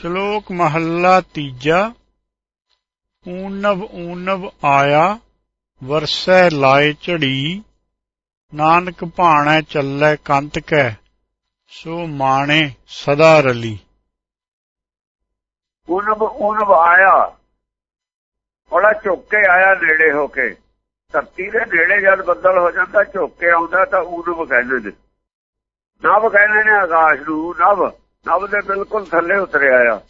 ਸ਼ਲੋਕ ਮਹੱਲਾ ਤੀਜਾ। ਊਨਵ ਊਨਵ ਆਇਆ, ਵਰਸੈ ਲਾਏ ਚੜੀ ਨਾਨਕ ਭਾਣੈ ਚੱਲੈ ਕੰਤ ਕੈ, ਸੋ ਮਾਣੇ ਸਦਾ ਰਲੀ। ਉਨਬ ਉਨਬ ਆਇਆ, ਬੜਾ ਝੁੱਕ ਕੇ ਆਇਆ ਨੇੜੇ ਹੋ ਕੇ। ਧਰਤੀ ਦੇ ਨੇੜੇ ਜਦ ਬੱਦਲ ਹੋ ਜਾਂਦਾ, ਝੁੱਕ ਕੇ ਆਉਂਦਾ ਤਾਂ ਉਨਬ ਕਹਿੰਦੇ ਨੇ। ਨਵ ਕਹਿੰਦੇ ਨੇ ਆਕਾਸ਼ ਨੂੰ, ਨਵ। ਨਵ ਦੇ ਬਿਲਕੁਲ ਥੱਲੇ ਉਤਰਿਆ ਆ।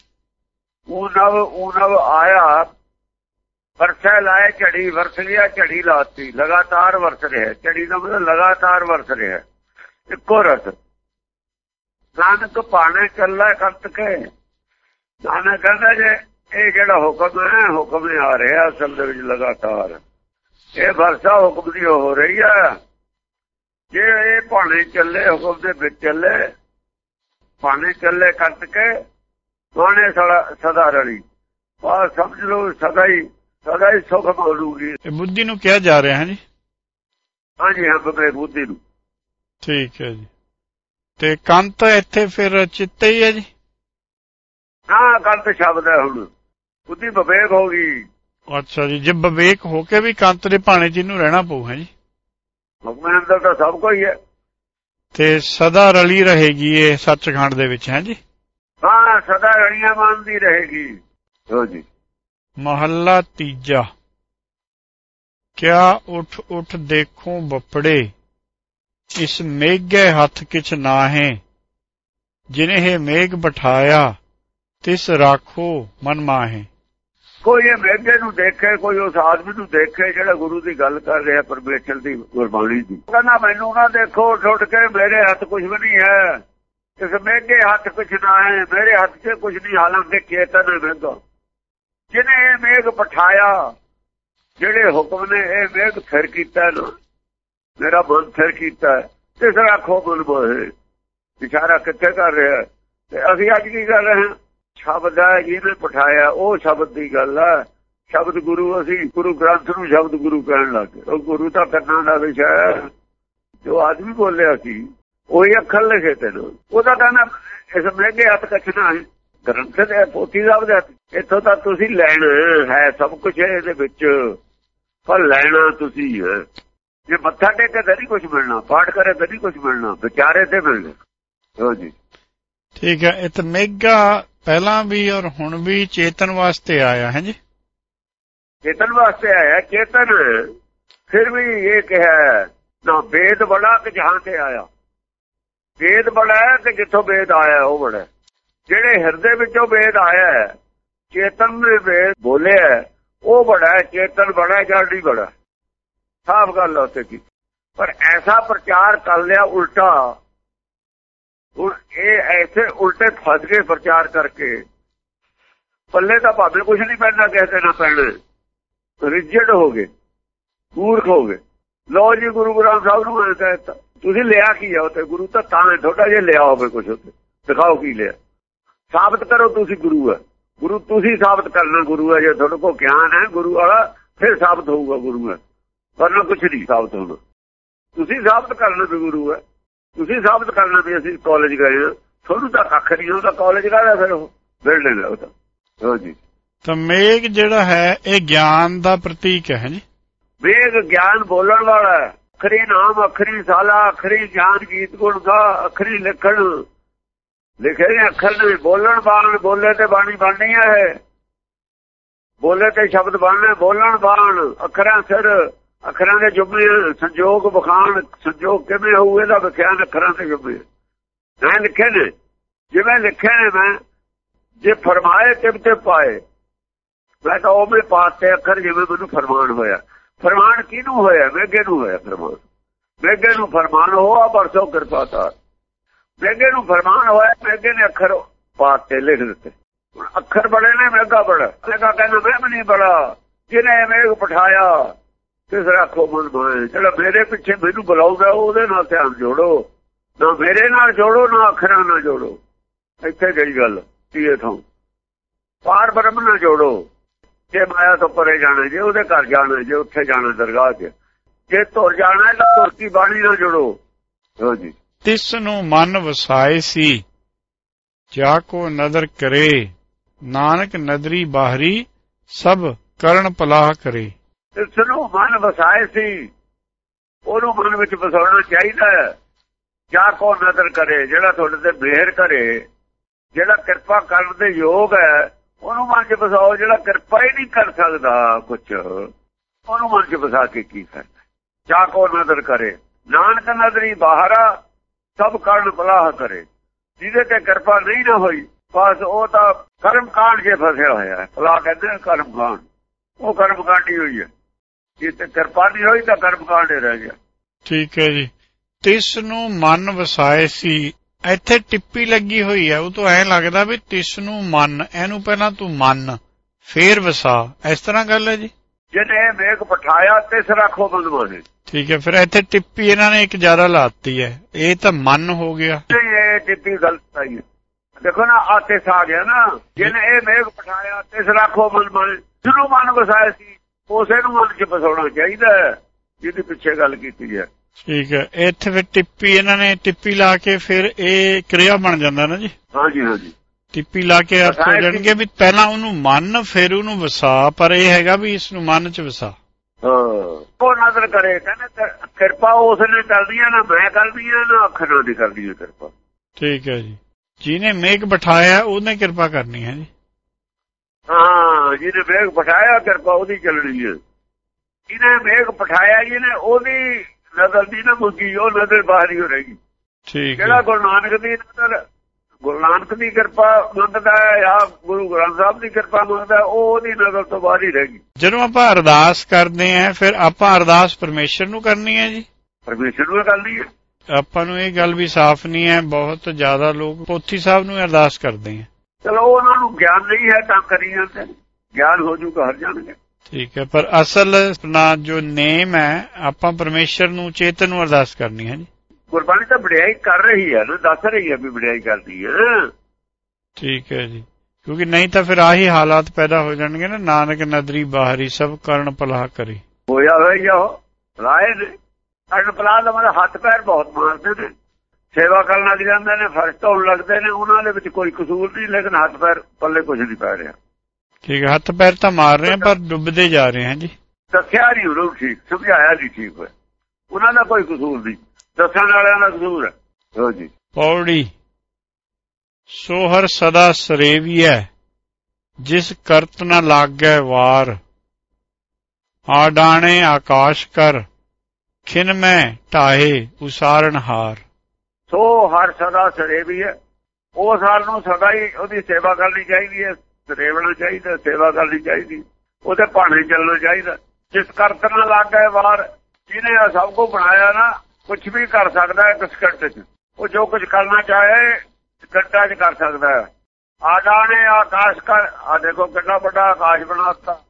ਉਹ ਨਵ ਉਹ ਨਵ ਆਇਆ, ਵਰਸੇ ਲਾਏ ਝੜੀ ਵਰਸ ਗਿਆ ਝੜੀ ਲਾਤੀ, ਲਗਾਤਾਰ ਵਰਸ ਰਿਹਾ। ਝੜੀ ਦਾ ਮਤਲਬ ਲਗਾਤਾਰ ਵਰਸ ਰਿਹਾ। ਇੱਕੋ ਰਸ। ਨਾਨਕ ਪਾਣੇ ਚੱਲਾ ਕੰਤ ਕੇ। ਨਾਨਕ ਕਹਿੰਦਾ ਜੇ ਇਹ ਜਿਹੜਾ ਹੁਕਮ ਹੈ, ਹੁਕਮ ਹੀ ਆ ਰਿਹਾ ਅਸਲ ਦੇ ਵਿੱਚ ਲਗਾਤਾਰ। ਇਹ ਵਰਸਾ ਹੁਕਮ ਦੀ ਹੋ ਰਹੀ ਆ। ਜੇ ਇਹ ਭਾਣੇ ਚੱਲੇ, ਹੁਕਮ ਦੇ ਵਿੱਚ ਚੱਲੇ ਪਾਣੇ ਚੱਲੇ ਕੰਤ ਕੇ ਪਾਣੇ ਸਦਾ ਰਲੀ। ਆ ਸਮਝ ਲਓ ਸਦਾ ਹੀ ਸਦਾ ਹੀ ਸੁਖ ਮਿਲੂਗੀ ਇਹ ਬੁੱਧੀ ਨੂੰ ਕਿਹਾ ਜਾ ਰਿਹਾ ਹੈ ਜੀ? ਹਾਂਜੀ ਹਾਂ ਬਵੇ ਬੁੱਧੀ ਨੂੰ। ਠੀਕ ਹੈ ਜੀ। ਤੇ ਕੰਤ ਇੱਥੇ ਫਿਰ ਚਿੱਤੇ ਹੀ ਹੈ ਜੀ? ਹਾਂ ਕੰਤ ਸ਼ਬਦ ਹੈ ਹੁਣ। ਬੁੱਧੀ ਵਿਵੇਕ ਹੋ ਗਈ। ਅੱਛਾ ਜੀ ਜੇ ਵਿਵੇਕ ਹੋ ਕੇ ਵੀ ਕੰਤ ਦੇ ਭਾਣੇ ਚ ਇਹਨੂੰ ਰਹਿਣਾ ਪਊ ਹੈ ਜੀ? ਹੁਕਮ ਅੰਦਰ ਤਾਂ ਸਭ ਕੋਈ ਹੈ। ਤੇ ਸਦਾ ਰਲੀ ਰਹੇਗੀ ਇਹ ਸੱਚਖੰਡ ਦੇ ਵਿੱਚ ਹੈ ਜੀ? ਹਾਂ ਸਦਾ ਰਣੀਆਂ ਮੰਨਦੀ ਰਹੇਗੀ। ਹੋ ਜੀ। ਮਹੱਲਾ ਤੀਜਾ। ਕਿਆ ਉਠ ਉਠ ਦੇਖੋ ਬਪੜੇ ਇਸ ਮੇਘੇ ਹੱਥ ਕਿਛ ਨਾਹੇ ਜਿਨੇ ਮੇਘ ਬਿਠਾਇਆ ਤਿਸ ਰਾਖੋ ਮਨ ਮਾਹੇ। ਕੋਈ ਇਹ ਮੇਘੇ ਨੂੰ ਦੇਖੇ, ਕੋਈ ਉਸ ਆਦਮੀ ਨੂੰ ਦੇਖੇ ਜਿਹੜਾ ਗੁਰੂ ਦੀ ਗੱਲ ਕਰ ਰਿਹਾ ਪਰਮੇਸ਼ਰ ਦੀ ਗੁਰਬਾਣੀ ਦੀ। ਕਹਿੰਦਾ ਮੈਨੂੰ ਨਾ ਦੇਖੋ ਛੁੱਟ ਕੇ ਮੇਰੇ ਹੱਥ ਕੁਝ ਵੀ ਨਹੀਂ ਹੈ। ਇਸ ਮੇਘੇ ਹੱਥ ਕੁਝ ਨਾ ਹੈ, ਮੇਰੇ ਹੱਥ 'ਚ ਕੁਝ ਨਹੀਂ, ਹਾਲਾਂਕਿ ਚੇਤਨ ਹੈ ਜਿਹਨੇ ਇਹ ਮੇਘ ਪਠਾਇਆ, ਜਿਹੜੇ ਹੁਕਮ ਨੇ, ਇਹ ਮੇਘ ਫਿਰ ਕੀਤਾ ਨਾ। ਮੇਰਾ ਮਨ ਫਿਰ ਕੀਤਾ। ਇਸ ਰੱਖੋ ਮਨ ਬੋਏ ਇਸ਼ਾਰਾ ਕਿੱਥੇ ਕਰ ਰਿਹਾ? ਤੇ ਅਸੀਂ ਅੱਜ ਕੀ ਕਰ ਰਹੇ ਹਾਂ? ਸ਼ਬਦ ਹੈ, ਜਿਹਨੇ ਪਠਾਇਆ ਉਹ ਸ਼ਬਦ ਦੀ ਗੱਲ ਹੈ ਸ਼ਬਦ ਗੁਰੂ, ਅਸੀਂ ਗੁਰੂ ਗ੍ਰੰਥ ਨੂੰ ਸ਼ਬਦ ਗੁਰੂ ਕਹਿਣ ਲੱਗੇ ਉਹ ਗੁਰੂ ਤਾਂ ਕਰਨਾ ਦਾ ਵਿਸ਼ਾ ਹੈ ਜੋ ਆਦਮੀ ਬੋਲਿਆ ਸੀ, ਉਹੀ ਅੱਖਰ ਲਿਖੇ ਤੇ ਉਹਦਾ ਕਹਿੰਦਾ ਇਸ ਮੇਗੇ ਹੱਥ ਕੱਛਣਾ ਹੈ। ਗ੍ਰੰਥ ਦੇ, ਪੋਤੀ ਸਾਹਿਬ ਦੇ ਹੱਥ। ਇੱਥੋਂ ਤਾਂ ਤੁਸੀਂ ਲੈਣਾ ਹੈ ਸਭ ਕੁਝ ਇਹਦੇ ਵਿੱਚ। ਪਰ ਲੈਣਾ ਤੁਸੀਂ ਹੈ। ਜੇ ਮੱਥਾ ਟੇਕੇ ਤਾਂ ਨਹੀਂ ਕੁਝ ਮਿਲਣਾ, ਪਾਠ ਕਰੇ ਤਾਂ ਨਹੀਂ ਕੁਝ ਮਿਲਣਾ, ਵਿਚਾਰੇ ਤੇ ਮਿਲਣਾ। ਹੋ ਜੀ। ਠੀਕ ਹੈ, ਇਹ ਤਾਂ ਮੇਗਾ ਪਹਿਲਾਂ ਵੀ ਔਰ ਹੁਣ ਵੀ ਚੇਤਨ ਵਾਸਤੇ ਆਇਆ, ਹੈ ਜੀ? ਚੇਤਨ ਵਾਸਤੇ ਆਇਆ, ਚੇਤਨ। ਫਿਰ ਵੀ ਇਹ ਕਿਹਾ ਨਾ ਵੇਦ ਬੜਾ ਕਿ ਜਹਾਂ ਤੇ ਆਇਆ। ਵੇਦ ਬੜਾ ਹੈ ਕਿ ਜਿੱਥੋਂ ਵੇਦ ਆਇਆ ਉਹ ਬੜਾ ਜਿਹੜੇ ਹਿਰਦੇ ਵਿੱਚੋਂ ਵੇਦ ਆਇਆ ਚੇਤਨ ਨੇ ਵੇਦ ਬੋਲਿਆ ਉਹ ਬੜਾ ਹੈ, ਚੇਤਨ ਬੜਾ ਜੜੀ ਬੜਾ ਸਾਫ਼ ਗੱਲ ਹੋਤੇ ਕੀ ਪਰ ਐਸਾ ਪ੍ਰਚਾਰ ਕਰ ਲਿਆ ਉਲਟਾ। ਹੁਣ ਇਹ ਐਸੇ ਉਲਟੇ ਫਸ ਗਏ ਪ੍ਰਚਾਰ ਕਰਕੇ। ਪੱਲੇ ਤਾਂ ਭਾਵੇਂ ਕੁਝ ਨਹੀਂ ਪੈਣਾ ਕਿਸੇ ਨਾ ਪੈਣਾ ਰਿਜਿਡ ਹੋ ਗਏ। ਮੂਰਖ ਹੋ ਗਏ। ਲੋ ਜੀ, ਗੁਰੂ ਗ੍ਰੰਥ ਸਾਹਿਬ ਨੂੰ ਮੈਂ ਕਹਿੰਦਾ ਤੁਸੀਂ ਲਿਆ ਕੀ ਆ ਉਤੇ ਗੁਰੂ ਤਾਂ ਤਾਂ ਥੋੜਾ ਜਿਹਾ ਲਿਆ ਹੋਵੇ ਕੁਝ ਉਤੇ ਦਿਖਾਓ ਕੀ ਲਿਆ। ਸਾਬਤ ਕਰੋ ਤੁਸੀਂ ਗੁਰੂ ਹੈ ਗੁਰੂ ਤੁਸੀਂ ਸਾਬਤ ਕਰਨਾ ਗੁਰੂ ਹੈ ਜੇ ਤੁਹਾਡੇ ਕੋਲ ਗਿਆਨ ਹੈ ਗੁਰੂ ਵਾਲਾ, ਫਿਰ ਸਾਬਤ ਹੋਊਗਾ ਗੁਰੂ ਹੈ ਵਰਨਾ ਕੁਝ ਨਹੀਂ ਸਾਬਤ ਹੋਣਾ। ਤੁਸੀਂ ਸਾਬਤ ਕਰਨਾ ਵੀ ਗੁਰੂ ਹੈ ਤੁਸੀਂ ਸਾਬਤ ਕਰਨਾ ਵੀ ਅਸੀਂ ਕਾਲਜ ਗਏ ਹਾਂ। ਤੁਹਾਨੂੰ ਤਾਂ ਕੱਖ ਨਹੀਂ ਹੁੰਦਾ ਕਾਲਜ ਕਾਹਦਾ ਫਿਰ ਉਹ ਬਿਲਡਿੰਗ ਹੈ ਉਹ ਤਾਂ। ਹੋ ਜੀ। ਤਾਂ ਮੇਘ ਜਿਹੜਾ ਹੈ ਇਹ ਗਿਆਨ ਦਾ ਪ੍ਰਤੀਕ ਹੈ ਜੀ। ਵੇਗ ਗਿਆਨ ਬੋਲਣ ਵਾਲਾ ਹੈ। ਅਖਰੀ ਨਾਮ ਅਖਰੀ ਸਾਲਾ ਅਖਰੀ ਗਿਆਨ ਗੀਤ ਗੁਣ ਦਾ ਅਖਰੀ ਲਿਖਣ। ਲਿਖੇ ਨੇ ਅੱਖਰ ਨੇ ਬੋਲਣ ਬਾਣ ਬੋਲੇ ਤੇ ਬਾਣੀ ਬਣਨੀ ਹੈ। ਬੋਲੇ ਤੇ ਸ਼ਬਦ ਬਣਨੇ ਬੋਲਣ ਬਾਣ ਅੱਖਰਾਂ ਸਿਰ। ਅੱਖਰਾਂ ਦੇ ਜੁਮਲੇ ਸੰਜੋਗ ਬਖਾਨ ਸੰਜੋਗ ਕਿਵੇਂ ਹੋਊ, ਇਹਦਾ ਵਿਖਿਆਨ ਅੱਖਰਾਂ ਦੇ ਜੁਮਲੇ ਮੈਂ ਲਿਖੇ ਨੇ। ਜਿਵੇਂ ਲਿਖੇ ਨੇ ਮੈਂ, ਜੇ ਫਰਮਾਏ ਤਿਬ ਤੇ ਪਾਏ, ਮੈਂ ਤਾਂ ਉਹ ਮੇ ਪਾਤੇ ਅੱਖਰ ਜਿਵੇਂ ਮੈਨੂੰ ਫਰਮਾਨ ਹੋਇਆ। ਫਰਮਾਨ ਕਿਹਨੂੰ ਹੋਇਆ? ਮੇਗੇ ਨੂੰ ਹੋਇਆ ਫਰਮਾਨ। ਮੇਗੇ ਨੂੰ ਫਰਮਾਨ ਹੋਆ ਬਰਸੋ ਕਿਰਪਾਤਾ ਮੇਗੇ ਨੂੰ ਫਰਮਾਨ ਹੋਇਆ, ਮੇਗੇ ਨੇ ਅੱਖਰ ਪਾਤੇ ਲਿਖ ਦਿੱਤੇ। ਅੱਖਰ ਬੜੇ ਨੇ, ਮੇਗਾ ਬੜਾ। ਮੇਗਾ ਕਹਿੰਦਾ, ਮੈਂ ਨਹੀਂ ਬੜਾ। ਜਿਹਨੇ ਮੇਗ ਪਠਾਇਆ ਕਿਸ ਰੱਖੋ ਮਨ ਭਾਏ ਜਿਹੜਾ ਮੇਰੇ ਪਿੱਛੇ ਮੈਨੂੰ ਬੁਲਾਉਂਦਾ ਉਹਦੇ ਨਾਲ ਧਿਆਨ ਜੋੜੋ। ਨਾ ਮੇਰੇ ਨਾਲ ਜੋੜੋ, ਨਾ ਅੱਖਰਾਂ ਨਾਲ ਜੋੜੋ। ਇੱਥੇ ਗਈ ਗੱਲ ਤੀਏ ਥੋਂ ਪਾਰ ਬ੍ਰਹਮ ਨਾਲ ਜੋੜੋ। ਜੇ ਮਾਇਆ ਤੋਂ ਪਰੇ ਜਾਣਾ ਜੇ ਉਹਦੇ ਘਰ ਜਾਣਾ ਜੇ ਉੱਥੇ ਜਾਣਾ ਦਰਗਾਹ 'ਚ। ਜੇ ਤੁਰ ਜਾਣਾ ਤਾਂ ਤੁਰ ਕੀ ਬਾਣੀ ਨਾਲ ਜੋੜੋ। ਹਾਂਜੀ। ਤਿਸ ਨੂੰ ਮਨ ਵਸਾਏ ਸੀ, ਜਾ ਕੋ ਨਦਰ ਕਰੇ। ਨਾਨਕ ਨਦਰੀ ਬਾਹਰੀ, ਸਭ ਕਰਨ ਪਲਾਹ ਕਰੇ। ਇਸ ਨੂੰ ਮਨ ਵਸਾਏ ਸੀ। ਉਹਨੂੰ ਮਨ ਵਿੱਚ ਵਸਾਉਣਾ ਚਾਹੀਦਾ ਹੈ। ਜਾ ਕੋ ਨਜ਼ਰ ਕਰੇ, ਜਿਹੜਾ ਤੁਹਾਡੇ ਤੇ ਮਿਹਰ ਕਰੇ, ਜਿਹੜਾ ਕਿਰਪਾ ਕਰਨ ਦੇ ਯੋਗ ਹੈ, ਉਹਨੂੰ ਮਨ 'ਚ ਵਸਾਓ, ਜਿਹੜਾ ਕਿਰਪਾ ਹੀ ਨਹੀਂ ਕਰ ਸਕਦਾ ਕੁਝ ਉਹਨੂੰ ਮਨ 'ਚ ਵਸਾ ਕੇ ਕੀ ਕਰਨਾ ਜਾ ਕੋ ਨਜ਼ਰ ਕਰੇ। ਨਾਨਕ ਨਜ਼ਰੀ ਬਾਹਰਾ ਸਭ ਕਰਨ ਬਲਾਹ ਕਰੇ। ਜਿਹਦੇ ਤੇ ਕਿਰਪਾ ਨਹੀਂ ਨਾ ਹੋਈ, ਬਸ ਉਹ ਤਾਂ ਕਰਮ ਕਾਂਡ 'ਚ ਫਸਿਆ ਹੋਇਆ ਹੈ। ਬਲਾ ਕਹਿੰਦੇ ਕਰਮ ਕਾਂਡ। ਉਹ ਕਰਮ ਕਾਂਡੀ ਹੋਈ ਹੈ। ਜੇ ਤੇ ਕਿਰਪਾ ਨਹੀਂ ਹੋਈ ਤਾਂ ਕਰਮ ਕਾਂਡ ਹੀ ਰਹਿ ਗਿਆ। ਠੀਕ ਹੈ ਜੀ। ਤਿਸ ਨੂੰ ਮਨ ਵਸਾਏ ਸੀ। ਇੱਥੇ ਟਿੱਪੀ ਲੱਗੀ ਹੋਈ ਹੈ। ਉਹ ਤੋਂ ਐਂ ਲੱਗਦਾ ਵੀ ਤਿਸ ਨੂੰ ਮਨ ਇਹਨੂੰ ਪਹਿਲਾਂ ਤੂੰ ਮੰਨ ਫੇਰ ਵਸਾ। ਇਸ ਤਰ੍ਹਾਂ ਗੱਲ ਹੈ ਜੀ। ਜਿਹਨੇ ਮੇਘ ਪਠਾਇਆ ਤਿਸ ਰੱਖੋ ਬੰਦਵਾਨੇ ਠੀਕ ਹੈ। ਫਿਰ ਇੱਥੇ ਟਿੱਪੀ ਇਹਨਾਂ ਨੇ ਇੱਕ ਜ਼ਿਆਦਾ ਲਾਤੀ ਹੈ। ਇਹ ਤਾਂ ਮਨ ਹੋ ਗਿਆ। ਇਹ ਟਿੱਪੀ ਗਲਤ ਆਈ ਹੈ। ਦੇਖੋ ਨਾ ਆਤੇ ਆ ਗਿਆ ਨਾ। ਜਿਹਨੇ ਇਹ ਮੇਘ ਪਠਾਇਆ ਤਿਸ ਰੱਖੋ ਬੰਦਵਾਨੇ ਜਿਹਨੂੰ ਮਨ ਵਸਾਇਆ ਸੀ ਉਸੇ ਨੂੰ ਮਨ 'ਚ ਵਸਾਉਣਾ ਚਾਹੀਦਾ ਜਿਹਦੀ ਪਿੱਛੇ ਗੱਲ ਕੀਤੀ ਹੈ। ਠੀਕ ਹੈ। ਇੱਥੇ ਫਿਰ ਟਿੱਪੀ ਇਹਨਾਂ ਨੇ ਟਿੱਪੀ ਲਾ ਕੇ ਫਿਰ ਇਹ ਕਿਰਿਆ ਬਣ ਜਾਂਦਾ ਨਾ ਜੀ? ਹਾਂਜੀ ਹਾਂਜੀ। ਟਿੱਪੀ ਲਾ ਕੇ ਅਰਥ ਹੋ ਜਾਣਗੇ ਵੀ ਪਹਿਲਾਂ ਉਹਨੂੰ ਮੰਨ ਫਿਰ ਉਹਨੂੰ ਵਸਾ ਪਰ ਇਹ ਹੈਗਾ ਵੀ ਇਸ ਨੂੰ ਮਨ ਚ ਵਸਾ। ਹਾਂ। ਉਹ ਨਜ਼ਰ ਕਰੇ ਕਹਿੰਦੇ ਕਿਰਪਾ ਉਸ ਨੇ ਕਰਦੀ ਹੈ ਨਾ ਮੈਂ ਕਰਦੀ ਹਾਂ ਨਾ ਅੱਖਰਾਂ ਦੀ ਕਰਦੀ ਹੈ ਕਿਰਪਾ। ਠੀਕ ਹੈ ਜੀ। ਜਿਹਨੇ ਮੇਘ ਬਿਠਾਇਆ ਉਹਨੇ ਕਿਰਪਾ ਕਰਨੀ ਹੈ ਜੀ। ਹਾਂ। ਜਿਹਨੇ ਮੇਘ ਪਠਾਇਆ ਕਿਰਪਾ ਉਹਦੀ ਚੱਲਣੀ ਹੈ ਜਿਹਨੇ ਮੇਘ ਪਠਾਇਆ ਜਿਹਨੇ ਉਹਦੀ ਨਜ਼ਰ ਦੀ ਨਾ ਮੁੱਕੀ ਉਹ ਨਜ਼ਰ ਬਾਹਰ ਹੀ ਹੋ ਰਹੀ। ਠੀਕ ਜਿਹੜਾ ਹੈ। ਗੁਰੂ ਨਾਨਕ ਦੀ ਨਜ਼ਰ ਗੁਰੂ ਨਾਨਕ ਦੀ ਕਿਰਪਾ ਮੰਗਦਾ ਜਾਂ ਗੁਰੂ ਗ੍ਰੰਥ ਸਾਹਿਬ ਦੀ ਕਿਰਪਾ ਮੰਗਦਾ ਉਹ ਉਹਦੀ ਨਜ਼ਰ ਤੋਂ ਬਾਹਰ ਹੀ ਰਹੇਗੀ ਜਦੋਂ ਆਪਾਂ ਅਰਦਾਸ ਕਰਦੇ ਆਂ ਫਿਰ ਆਪਾਂ ਅਰਦਾਸ ਪਰਮੇਸ਼ਰ ਨੂੰ ਕਰਨੀ ਹੈ ਜੀ? ਪਰਮੇਸ਼ਰ ਨੂੰ ਨਹੀਂ ਹੈ। ਆਪਾਂ ਨੂੰ ਇਹ ਗੱਲ ਵੀ ਸਾਫ਼ ਨਹੀਂ ਹੈ ਬਹੁਤ ਜ਼ਿਆਦਾ ਲੋਕ ਪੋਥੀ ਸਾਹਿਬ ਨੂੰ ਅਰਦਾਸ ਕਰਦੇ ਆ ਚਲੋ ਉਹਨਾਂ ਨੂੰ ਗਿਆਨ ਨਹੀਂ ਹੈ ਤਾਂ ਕਰੀ ਜਾਂਦੇ। ਗਿਆਨ ਹੋ ਜੂਗਾ ਹਰ ਜਾਣਗੇ। ਠੀਕ ਹੈ ਪਰ ਅਸਲ ਆਪਣਾ ਜੋ ਨੇਮ ਹੈ ਆਪਾਂ ਪਰਮੇਸ਼ਰ ਨੂੰ ਚੇਤਨ ਨੂੰ ਅਰਦਾਸ ਕਰਨੀ ਹੈ ਜੀ। ਗੁਰਬਾਣੀ ਤਾਂ ਵਡਿਆਈ ਕਰ ਰਹੀ ਹੈ ਨਾ ਦੱਸ ਰਹੀ ਹੈ ਵੀ ਵਡਿਆਈ ਕਰਦੀ ਹੈ। ਠੀਕ ਹੈ ਜੀ ਕਿਉਂਕਿ ਨਹੀਂ ਤਾਂ ਫਿਰ ਆਹੀ ਹਾਲਾਤ ਪੈਦਾ ਹੋ ਜਾਣਗੇ ਨਾ ਨਾਨਕ ਨਦਰੀ ਬਾਹਰੀ ਸਭ ਕਰਨ ਭਲਾ ਕਰੇ। ਹੋਇਆ ਹੋਇਆ ਰਾਏ ਨੇ। ਅਣ ਪਲਾ ਦਾ ਮਤਲਬ ਹੱਥ ਪੈਰ ਬਹੁਤ ਮਾਰਦੇ ਨੇ। ਸੇਵਾ ਕਰਨ ਲੱਗ ਜਾਂਦੇ ਨੇ ਫਰਸ਼ ਧੋਣ ਲੱਗਦੇ ਨੇ ਉਹਨਾਂ ਦੇ ਵਿੱਚ ਕੋਈ ਕਸੂਰ ਨਹੀਂ ਲੇਕਿਨ ਹੱਥ ਪੈਰ ਪੱਲੇ ਕੁਝ ਨਹੀਂ ਪੈ ਰਿਹਾ। ਠੀਕ ਹੈ ਹੱਥ ਪੈਰ ਤਾਂ ਮਾਰ ਰਹੇ ਆ ਪਰ ਡੁੱਬਦੇ ਜਾ ਰਹੇ ਆ ਜੀ। ਦੱਸਿਆ ਨਹੀਂ ਉਹਨੂੰ ਠੀਕ ਸਮਝਾਇਆ ਨਹੀਂ ਠੀਕ ਹੋਇਆ। ਉਹਨਾਂ ਦਾ ਕੋਈ ਕਸੂਰ ਨਹੀਂ ਦੱਸਣ ਵਾਲਿਆਂ ਦਾ ਕਸੂਰ ਹੈ। ਹੋ ਜੀ। ਪੌੜੀ ਸੋਹਰ ਸਦਾ ਸਰੇਵੀਐ ਜਿਸ ਕਰਤ ਨ ਲਾਗੈ ਵਾਰ। ਆਡਾਣੇ ਆਕਾਸ਼ ਕਰ ਖਿਨ ਮੈਂ ਢਾਹੇ ਉਸਾਰਨ ਹਾਰ। ਸੋ ਹਰ ਸਦਾ ਸਰੇਵੀ ਹੈ ਉਹ ਸਾਲ ਨੂੰ ਸਦਾ ਹੀ ਉਹਦੀ ਸੇਵਾ ਕਰਨੀ ਚਾਹੀਦੀ ਹੈ। ਸਰੇਵਣਾ ਚਾਹੀਦਾ, ਸੇਵਾ ਕਰਨੀ ਚਾਹੀਦੀ। ਉਹਦੇ ਭਾਣੇ ਚੱਲਣਾ ਚਾਹੀਦਾ। ਜਿਸ ਕਰਤ ਨਾਲ ਗਏ ਵਾਰ ਜਿਹਨੇ ਇਹ ਸਭ ਕੁਝ ਬਣਾਇਆ ਨਾ ਕੁਝ ਵੀ ਕਰ ਸਕਦਾ ਹੈ ਇੱਕ ਸਕਿੰਟ 'ਚ। ਉਹ ਜੋ ਕੁਝ ਕਰਨਾ ਚਾਹੇ ਸਕਿੰਟਾਂ 'ਚ ਕਰ ਸਕਦਾ ਹੈ। ਆਡਾਣੇ ਆਕਾਸ਼ ਕਰ ਆ ਦੇਖੋ ਕਿੰਨਾ ਵੱਡਾ ਆਕਾਸ਼ ਬਣਾਤਾ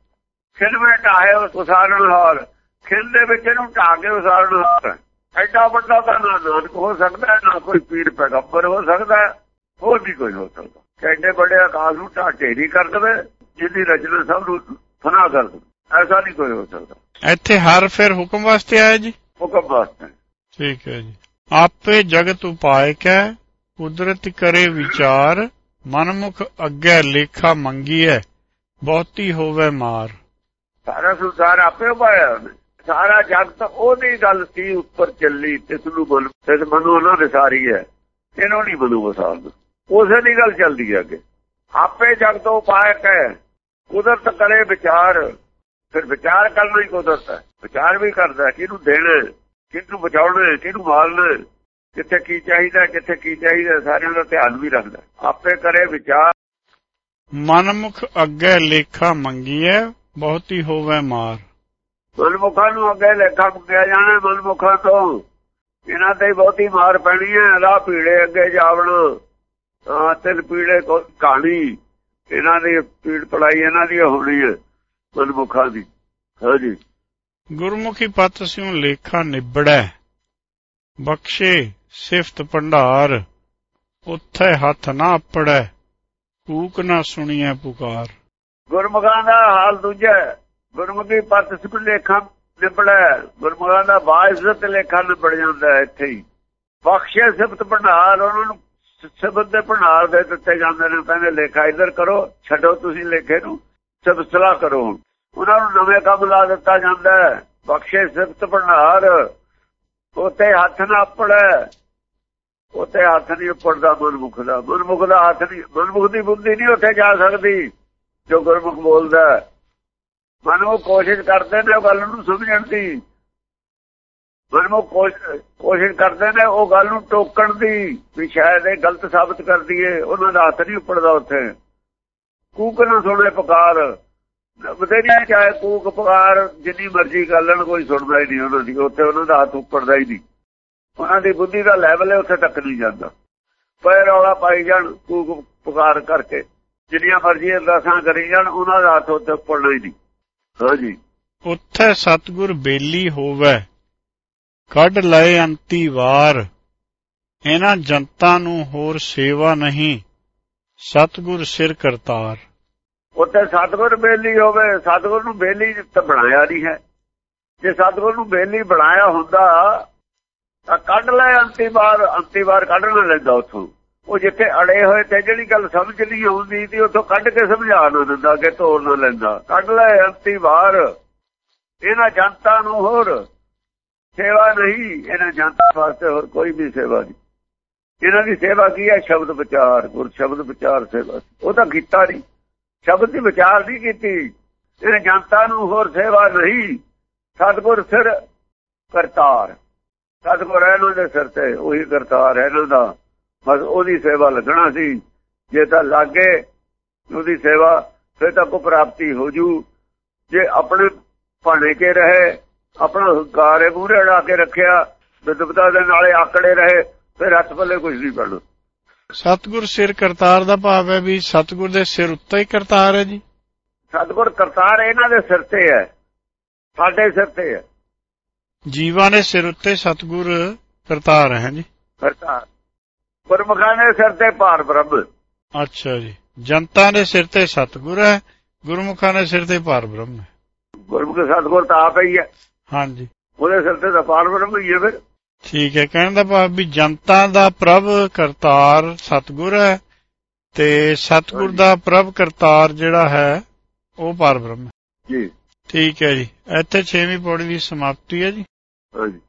ਖਿਲ ਵਿੱਚ ਢਾਹੇ ਉਸਾਰਨ ਹਾਲ। ਖਿਲ ਦੇ ਵਿੱਚ ਇਹਨੂੰ ਢਾ ਕੇ ਉਸਾਰਨ ਹਾਲ। ਐਡਾ ਵੱਡਾ ਤਾਂ ਨਾ ਨਾਨਕ ਹੋ ਸਕਦਾ, ਨਾ ਕੋਈ ਪੀਰ ਪੈਗੰਬਰ ਹੋ ਸਕਦਾ, ਹੋਰ ਵੀ ਕੋਈ ਹੋ ਸਕਦਾ। ਕਿੰਨੇ ਵੱਡੇ ਆਕਾਸ਼ ਨੂੰ ਢਾ ਢੇਰੀ ਕਰ ਦੇਵੇ ਜਿਹਦੀ ਰਚਨਾ ਸਭ ਨੂੰ ਫਨਾ ਕਰ ਦੇ ਐਸਾ ਨਹੀਂ ਕੋਈ ਹੋ ਸਕਦਾ। ਇੱਥੇ ਹਰ ਫਿਰ ਹੁਕਮ ਵਾਸਤੇ ਆਇਆ ਜੀ? ਹੁਕਮ ਵਾਸਤੇ। ਠੀਕ ਹੈ ਜੀ। ਆਪੇ ਜਗਤ ਉਪਾਇ ਕੈ ਕੁਦਰਤ ਕਰੇ ਵਿਚਾਰ ਮਨਮੁਖ ਅੱਗੇ ਲੇਖਾ ਮੰਗੀਐ ਬਹੁਤੀ ਹੋਵੇ ਮਾਰ। ਸਾਰਾ ਸੰਸਾਰ ਆਪੇ ਉਪਾਇਆ ਸਾਰਾ ਜਗਤ ਉਹਦੀ ਗੱਲ ਸੀ ਉੱਪਰ ਚੱਲੀ ਤਿਸ ਨੂੰ ਬੋਲ ਤਿਸ ਮਨੂ ਉਹਨਾਂ ਦੇ ਸਾਰੀ ਹੈ। ਇਹਨੂੰ ਨਹੀਂ ਬਲੂ ਵਸਾਲ ਉਸੇ ਦੀ ਗੱਲ ਚੱਲਦੀ ਹੈ ਅੱਗੇ। ਆਪੇ ਜਗਤ ਉਪਾਇ ਕੈ ਕੁਦਰਤ ਕਰੇ ਵਿਚਾਰ। ਫਿਰ ਵਿਚਾਰ ਕਰਨਾ ਹੀ ਕੁਦਰਤ ਹੈ। ਵਿਚਾਰ ਵੀ ਕਰਦਾ ਕਿਹਨੂੰ ਦੇਣਾ? ਕਿਹਨੂੰ ਬਚਾਉਣਾ? ਕਿਹਨੂੰ ਮਾਰਨਾ? ਕਿੱਥੇ ਕੀ ਚਾਹੀਦਾ ਕਿੱਥੇ ਕੀ ਚਾਹੀਦਾ ਸਾਰਿਆਂ ਦਾ ਧਿਆਨ ਵੀ ਰੱਖਦਾ ਆਪੇ ਕਰੇ ਵਿਚਾਰ। ਮਨਮੁਖ ਅੱਗੇ ਲੇਖਾ ਮੰਗੀਐ ਬਹੁਤੀ ਹੋਵੇ ਮਾਰ। ਮਨਮੁਖਾਂ ਨੂੰ ਅੱਗੇ ਲੇਖਾ ਮੁਕਿਆ ਜਾਣਾ ਮਨਮੁਖਾਂ ਤੋਂ। ਇਹਨਾਂ ਤੇ ਹੀ ਬਹੁਤੀ ਮਾਰ ਪੈਣੀ ਹੈ। ਰਾਹ ਪੀੜੇ ਅੱਗੇ ਜਾਵਣ। ਆ ਤਿੰਨ ਪੀੜੇ ਕਹਾਣੀ। ਇਹਨਾਂ ਦੀ ਪੀੜ ਪੜਾਈ ਇਹਨਾਂ ਦੀ ਹੋਣੀ ਹੈ ਮਨਮੁਖਾਂ ਦੀ। ਹਾਂਜੀ ਗੁਰਮੁਖੀ ਪਤ ਸਿਉ ਲੇਖਾ ਨਿਬੜੈ ਬਖਸ਼ੇ ਸਿਫਤ ਭੰਡਾਰ ਉੱਥੇ ਹੱਥ ਨਾ ਆਪੜੈ ਕੂਕ ਨਾ ਸੁਣੀਐ ਪੁਕਾਰ। ਗੁਰਮੁਖਾਂ ਦਾ ਹਾਲ ਦੂਜਾ ਹੈ। ਗੁਰਮੁਖੀ ਪਤ ਸਿਪ ਲੇਖਾ ਨਿਬੜਿਆ ਗੁਰਮੁਖਾਂ ਦਾ ਬਾਇਜ਼ਤ ਲੇਖਾ ਨਿਬੜ ਜਾਂਦਾ ਹੈ ਇੱਥੇ ਹੀ। ਬਖਸ਼ੇ ਸਿਫਤ ਭੰਡਾਰ ਉਹਨਾਂ ਨੂੰ ਸਬਦ ਦੇ ਭੰਡਾਰ ਦੇ ਦਿੱਤੇ ਜਾਂਦੇ ਨੇ, ਕਹਿੰਦੇ ਲੇਖਾ ਇਧਰ ਕਰੋ, ਛੱਡੋ ਤੁਸੀਂ ਲੇਖੇ ਨੂੰ ਸਭ ਸਲਾਹ ਕਰੋ ਉਹਨਾਂ ਨੂੰ ਨਵੇਂ ਕੰਮ ਲਾ ਦਿੱਤਾ ਜਾਂਦਾ ਬਖਸ਼ੇ ਸਿਫਤ ਭੰਡਾਰ। ਉਤੇ ਹੱਥ ਨਾ ਪੜੈ ਉਤੇ ਹੱਥ ਨਹੀਂ ਉੱਪੜਦਾ ਮਨਮੁਖ ਦਾ। ਮਨਮੁਖ ਦਾ ਹੱਥ ਨਹੀਂ ਮਨਮੁਖ ਦੀ ਬੁੱਧੀ ਨਹੀਂ ਉੱਥੇ ਜਾ ਸਕਦੀ, ਜੋ ਗੁਰਮੁਖ ਬੋਲਦਾ ਮਨਮੁਖ ਕੋਸ਼ਿਸ਼ ਕਰਦੇ ਨੇ ਉਹ ਗੱਲ ਨੂੰ ਸਮਝਣ ਦੀ। ਮਨਮੁਖ ਕੋਸ਼ਿਸ਼ ਕਰਦੇ ਨੇ, ਉਹ ਗੱਲ ਨੂੰ ਟੋਕਣ ਦੀ ਵੀ ਸ਼ਾਇਦ ਇਹ ਗਲਤ ਸਾਬਤ ਕਰਦੀ ਏ, ਉਹਨਾਂ ਦਾ ਹੱਥ ਨਹੀਂ ਉੱਪੜਦਾ ਉੱਥੇ। ਕੂਕ ਨਾ ਸੁਣੇ ਪੁਕਾਰ। ਬਤੇਰੀਆਂ ਚਾਹੇ ਕੂਕ, ਪੁਕਾਰ, ਜਿੰਨੀ ਮਰਜ਼ੀ ਕਰ ਕੋਈ ਸੁਣਦਾ ਹੀ ਨਹੀਂ ਉਹਨਾਂ ਦੀ, ਉੱਥੇ ਉਹਨਾਂ ਦਾ ਹੱਥ ਉੱਪੜਦਾ ਹੀ ਨਹੀਂ। ਉਹਨਾਂ ਦੀ ਬੁੱਧੀ ਦਾ ਲੈਵਲ ਹੈ ਉੱਥੇ ਤੱਕ ਨਹੀਂ ਜਾਂਦਾ। ਪਏ ਰੌਲਾ ਪਾਈ ਜਾਣ ਕੂਕ, ਪੁਕਾਰ ਕਰਕੇ। ਜਿੰਨੀਆਂ ਮਰਜ਼ੀ ਅਰਦਾਸਾਂ ਕਰੀ ਜਾਣ, ਉਹਨਾਂ ਦਾ ਹੱਥ ਉੱਤੇ ਉੱਪੜਨਾ ਹੀ ਨਹੀਂ। ਹਾਂਜੀ ਉੱਥੇ ਸਤਗੁਰ ਬੇਲੀ ਹੋਵੇ। ਕੱਢ ਲਏ ਅੰਤੀ ਵਾਰ। ਇਹਨਾਂ ਜਨਤਾ ਨੂੰ ਹੋਰ ਸੇਵਾ ਨਹੀਂ। ਸਤਗੁਰ ਸਿਰ ਕਰਤਾਰ। ਉੱਥੇ ਸਤਗੁਰ ਬੇਲੀ ਹੋਵੇ, ਸਤਗੁਰ ਨੂੰ ਬੇਲੀ ਤਾਂ ਬਣਾਇਆ ਨਹੀਂ ਹੈ। ਜੇ ਸਤਗੁਰ ਨੂੰ ਬੇਲੀ ਬਣਾਇਆ ਹੁੰਦਾ, ਤਾਂ ਕੱਢ ਲੈ ਅੰਤੀ ਵਾਰ ਅੰਤੀ ਵਾਰ ਕੱਢਣਾ ਲੈਂਦਾ ਉਥੋਂ। ਉਹ ਜਿੱਥੇ ਅੜੇ ਹੋਏ ਤੇ ਜਿਹੜੀ ਗੱਲ ਸਮਝ ਨਹੀਂ ਆਉਂਦੀ ਸੀ ਉਥੋਂ ਕੱਢ ਕੇ ਸਮਝਾ ਨਾ ਦਿੰਦਾ ਕਿ ਤੋਰ ਨਾ ਲੈਂਦਾ। ਕੱਢ ਲੈ ਅੰਤੀ ਵਾਰ। ਇਹਨਾਂ ਜਨਤਾ ਨੂੰ ਹੋਰ ਸੇਵਾ ਨਹੀਂ, ਇਹਨਾਂ ਜਨਤਾ ਵਾਸਤੇ ਹੋਰ ਕੋਈ ਵੀ ਸੇਵਾ ਨਹੀਂ। ਇਹਨਾਂ ਦੀ ਸੇਵਾ ਕੀ ਹੈ? ਸ਼ਬਦ ਵਿਚਾਰ, ਗੁਰ ਸ਼ਬਦ ਵਿਚਾਰ ਸੇਵਾ। ਉਹ ਤਾਂ ਕੀਤਾ ਨਹੀਂ। ਸ਼ਬਦ ਦੀ ਵਿਚਾਰ ਨਹੀਂ ਕੀਤੀ। ਇਹਨਾਂ ਜਨਤਾ ਨੂੰ ਹੋਰ ਸੇਵਾ ਨਹੀਂ। ਸਤਗੁਰ ਸਿਰ ਕਰਤਾਰ। ਸਤਗੁਰ ਇਹਨਾਂ ਦੇ ਸਿਰ ਤੇ ਉਹੀ ਕਰਤਾਰ ਹੈ ਇਹਨਾਂ ਦਾ। ਬਸ ਉਹਦੀ ਸੇਵਾ ਲੱਗਣਾ ਸੀ। ਜੇ ਤਾਂ ਲੱਗੇ ਉਹਦੀ ਸੇਵਾ, ਫਿਰ ਤਾਂ ਕੋ ਪ੍ਰਾਪਤੀ ਹੋ ਜੂ। ਜੇ ਆਪਣੇ ਭਾਣੇ ਕੇ ਰਹੇ ਆਪਣਾ ਹੰਕਾਰੇ ਮੂਰੇ ਅੜਾ ਕੇ ਰੱਖਿਆ ਵਿਦਵਤਾ ਦੇ ਨਾਲੇ ਆਕੜੇ ਰਹੇ ਫਿਰ ਹੱਥ ਪੱਲੇ ਕੁਝ ਨਹੀਂ ਪੜਨਾ ਸਤਗੁਰ ਸਿਰ ਕਰਤਾਰ ਦਾ ਭਾਵ ਹੈ ਵੀ ਸਤਗੁਰ ਦੇ ਸਿਰ ਉੱਤੇ ਹੀ ਕਰਤਾਰ ਹੈ ਜੀ। ਸਤਗੁਰ ਕਰਤਾਰ ਇਹਨਾਂ ਦੇ ਸਿਰ ਤੇ ਹੈ ਸਾਡੇ ਸਿਰ ਤੇ ਹੈ। ਜੀਵਾਂ ਦੇ ਸਿਰ ਉੱਤੇ ਸਤਗੁਰ ਕਰਤਾਰ ਹੈ ਜੀ। ਕਰਤਾਰ। ਗੁਰਮੁਖਾਂ ਦੇ ਸਿਰ ਤੇ ਭਾਰ ਬ੍ਰਹਮ। ਅੱਛਾ ਜੀ। ਜਨਤਾ ਦੇ ਸਿਰ ਤੇ ਸਤਗੁਰ ਹੈ ਗੁਰਮੁਖਾਂ ਦੇ ਸਿਰ ਤੇ ਭਾਰ ਬ੍ਰਹਮ ਹੈ। ਗੁਰਮੁਖ ਸਤਗੁਰ ਤਾਂ ਆਪ ਹੀ ਹੈ। ਹਾਂਜੀ। ਉਹਦੇ ਸਿਰ ਤੇ ਭਾਰ ਬ੍ਰਹਮ ਹੀ ਹੈ ਫਿਰ। ਠੀਕ ਹੈ ਕਹਿਣ ਦਾ ਭਾਵ ਵੀ ਜਨਤਾ ਦਾ ਪ੍ਰਭ ਕਰਤਾਰ ਸਤਗੁਰ ਹੈ ਤੇ ਸਤਗੁਰ ਦਾ ਪ੍ਰਭ ਕਰਤਾਰ ਜਿਹੜਾ ਹੈ ਉਹ ਪਰਬ੍ਰਹਮ ਜੀ। ਠੀਕ ਹੈ ਜੀ। ਇੱਥੇ 6ਵੀਂ ਪੌੜੀ ਦੀ ਸਮਾਪਤੀ ਹੈ ਜੀ। ਹਾਂਜੀ।